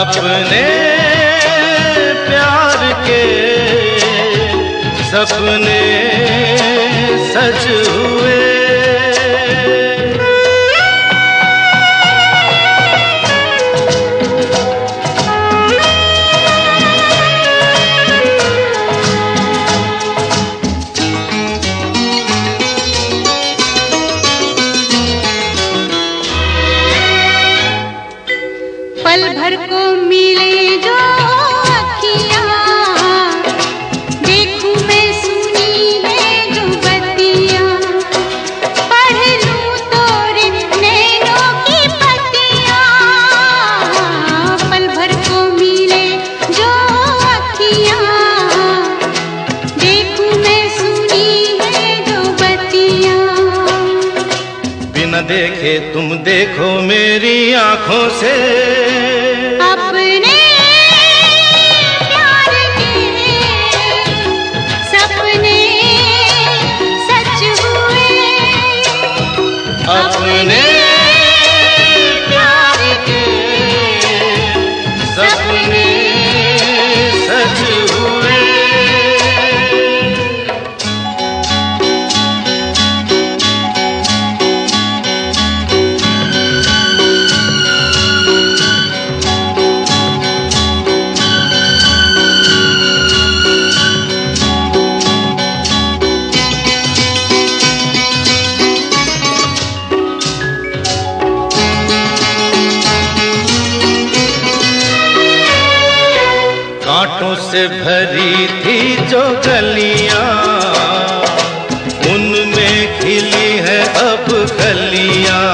अपने प्यार के सपने सच हुए पल भर को मिले जो अखियाँ देखे तुम देखो मेरी आँखों से। अपने कांटों से भरी थी जो गलियाँ। उनमें खिली है अब कलियाँ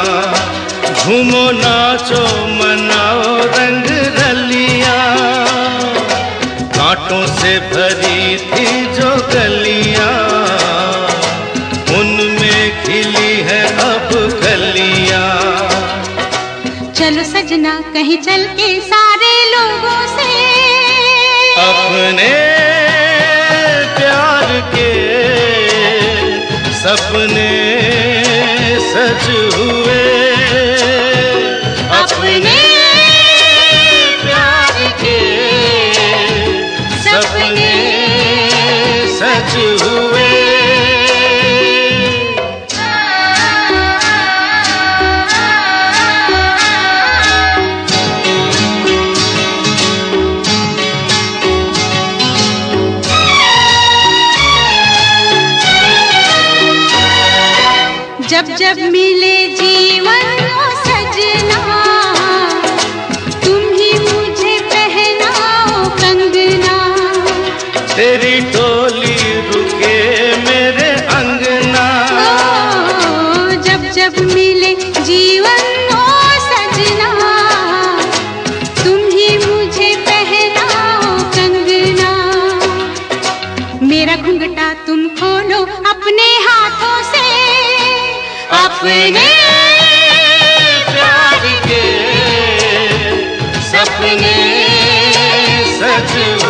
झूमो नाचो, मनाओ रंग रलियाँ। कांटों से भरी थी जो गलियाँ। उनमें खिली है अब कलियाँ चलो सजना, कहीं चल के सारे सपने सच जब मिले जीवन सजना तुम ही मुझे पहनाओ कंगना। तेरी टोली रुके मेरे अंगना। ओ, जब जब मिले जीवन सजना तुम ही मुझे पहनाओ कंगना। मेरा घुंघटा तुम खोलो अपने अपने प्यार के सपने सच